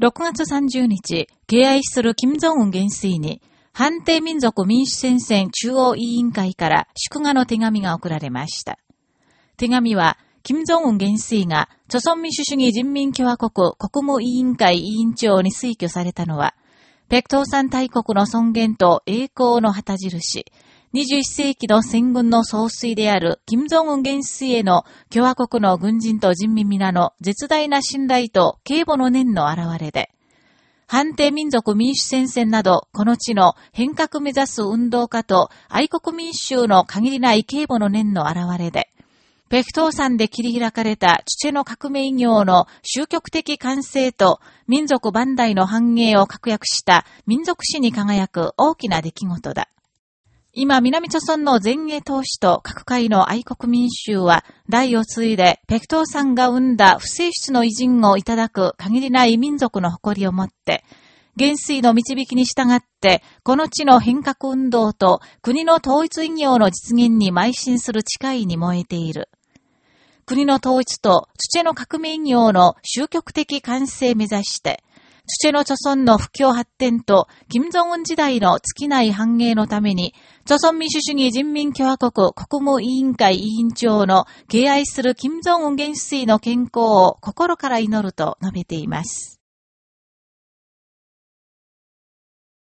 6月30日、敬愛する金正恩元帥に、判定民族民主戦線中央委員会から祝賀の手紙が送られました。手紙は、金正恩元帥が、朝鮮民主主義人民共和国国務委員会委員長に推挙されたのは、北東山大国の尊厳と栄光の旗印、21世紀の戦軍の総帥である金正恩元帥への共和国の軍人と人民皆の絶大な信頼と警護の念の表れで、反帝民族民主戦線など、この地の変革目指す運動家と愛国民衆の限りない警護の念の表れで、北東山で切り開かれた父の革命業の宗教的完成と民族万代の繁栄を確約した民族史に輝く大きな出来事だ。今、南朝村の前衛投資と各界の愛国民衆は、代を継いで、ペクトーさんが生んだ不正室の偉人をいただく限りない民族の誇りを持って、元帥の導きに従って、この地の変革運動と国の統一異業の実現に邁進する誓いに燃えている。国の統一と土の革命業の終局的完成目指して、土の貯村の不況発展と、金正恩時代の尽きない繁栄のために、貯村民主主義人民共和国国務委員会委員長の敬愛する金正恩元帥の健康を心から祈ると述べています。